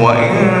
وإن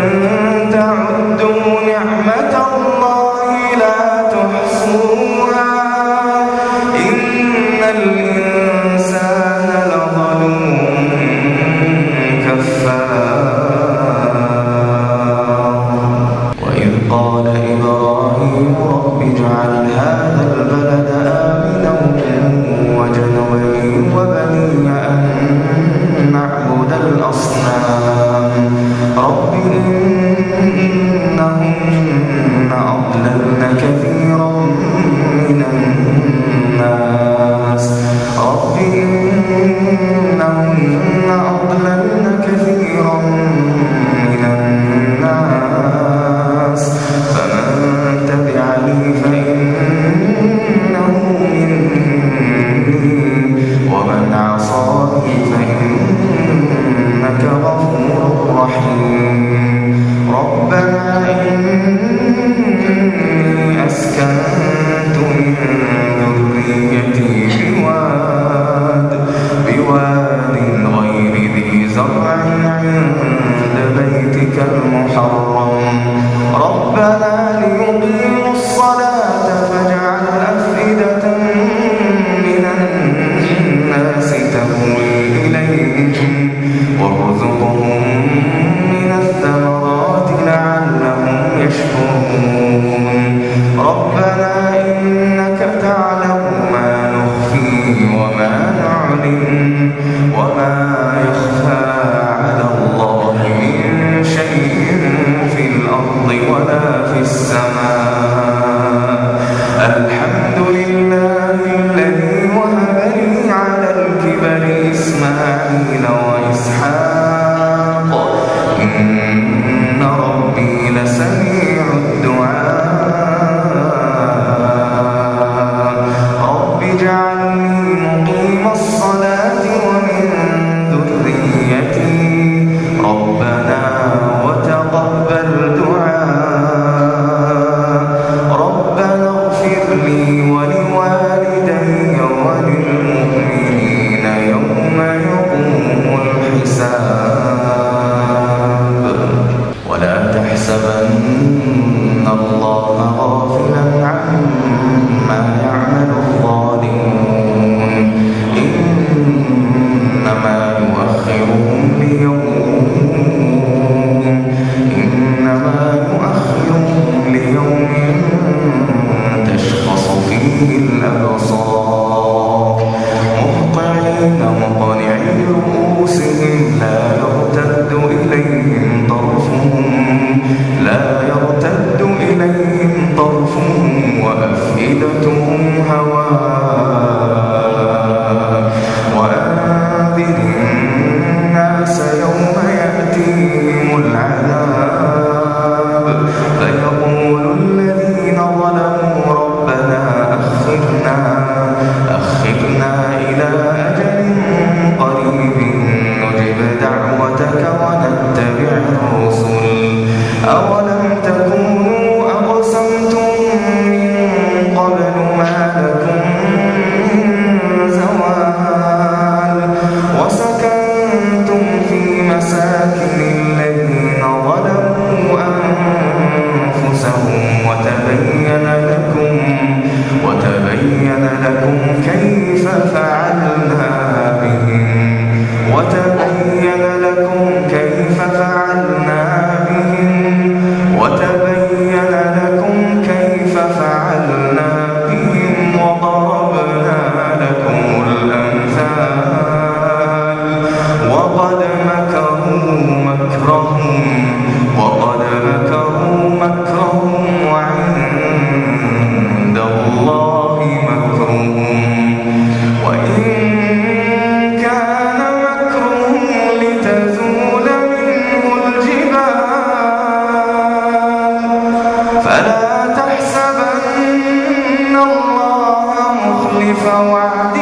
من عصاه فإنك غفور رحيم. ربنا إني أسكنت من ذريتي بواد بواد غير ذي زرع عند بيتك المحرم. وليعلموا أنما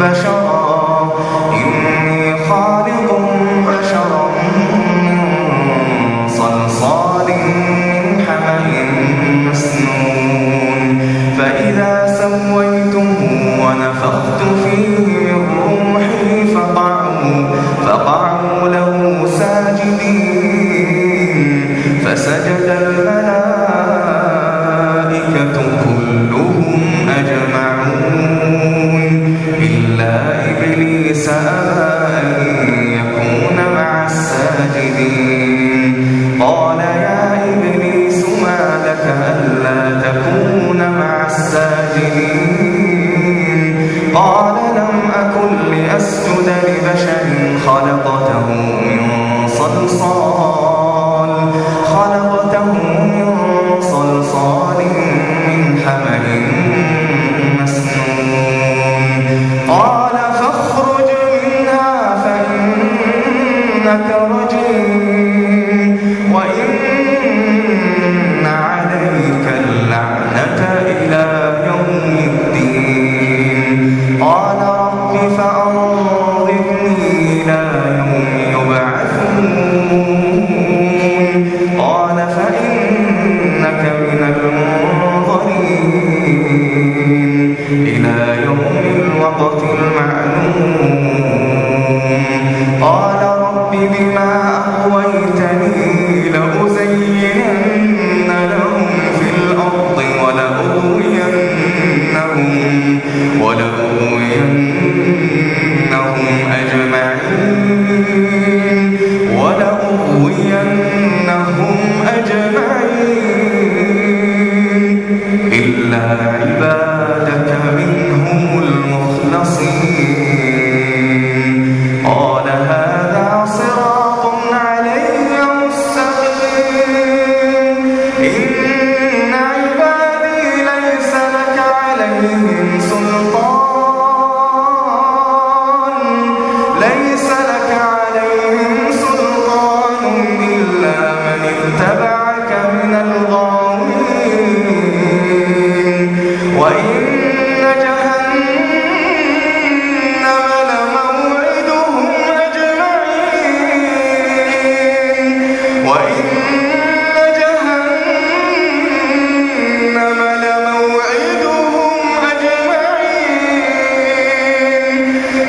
بشرا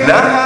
não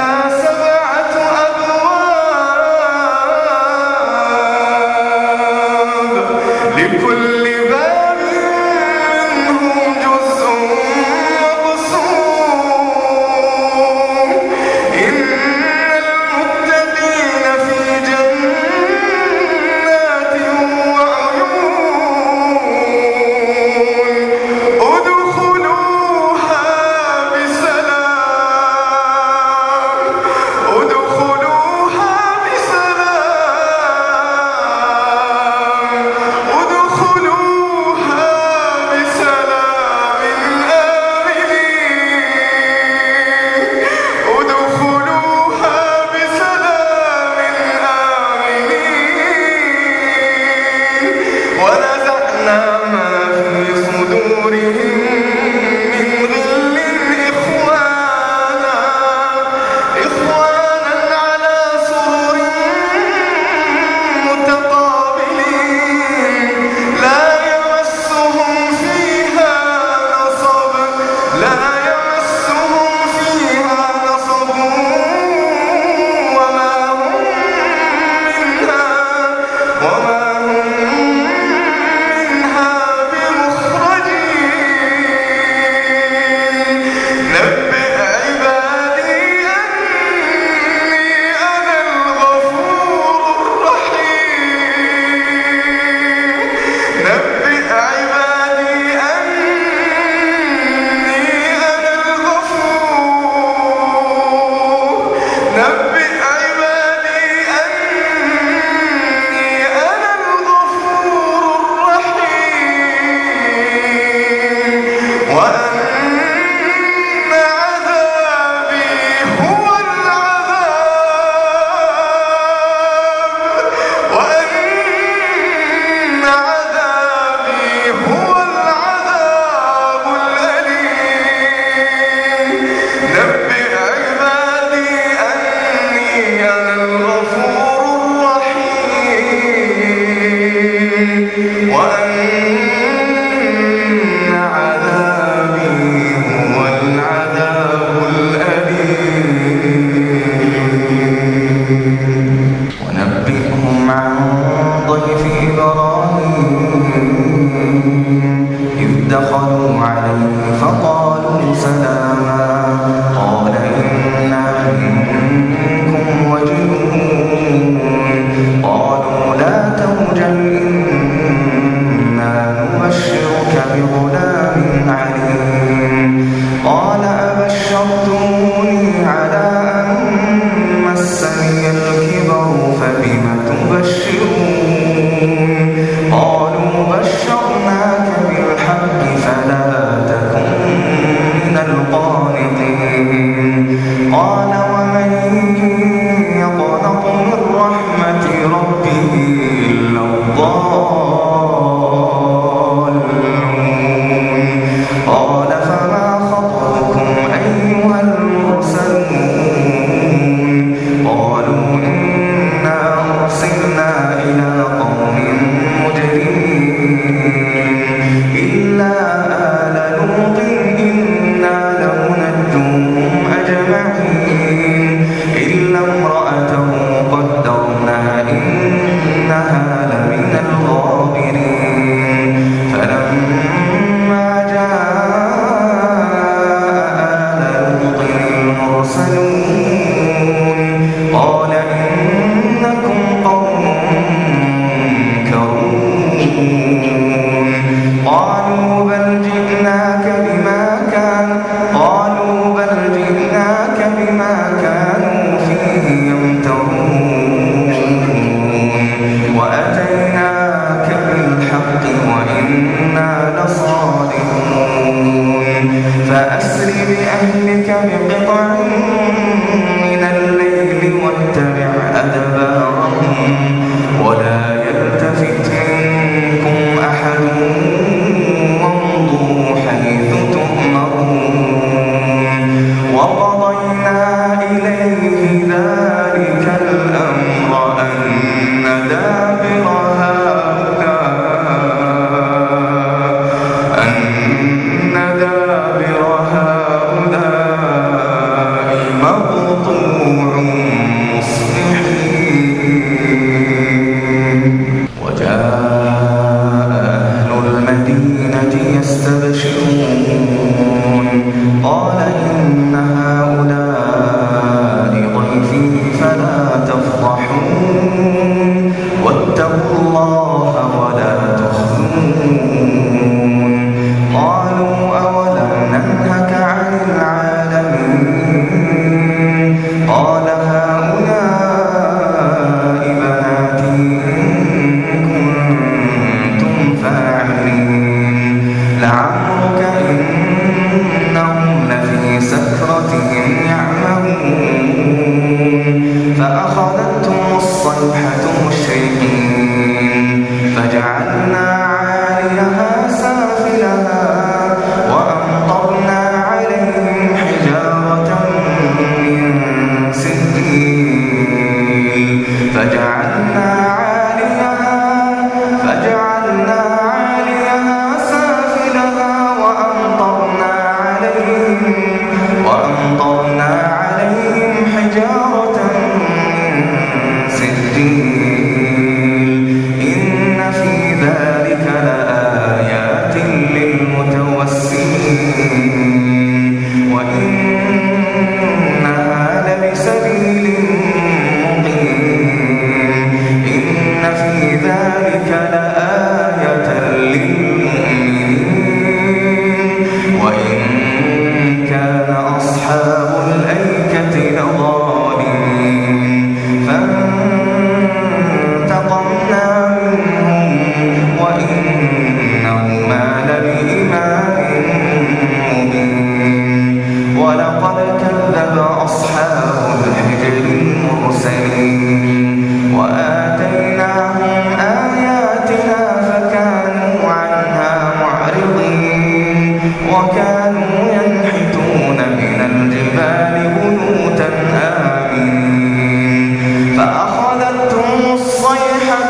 have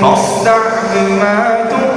فاصدع بما تؤمر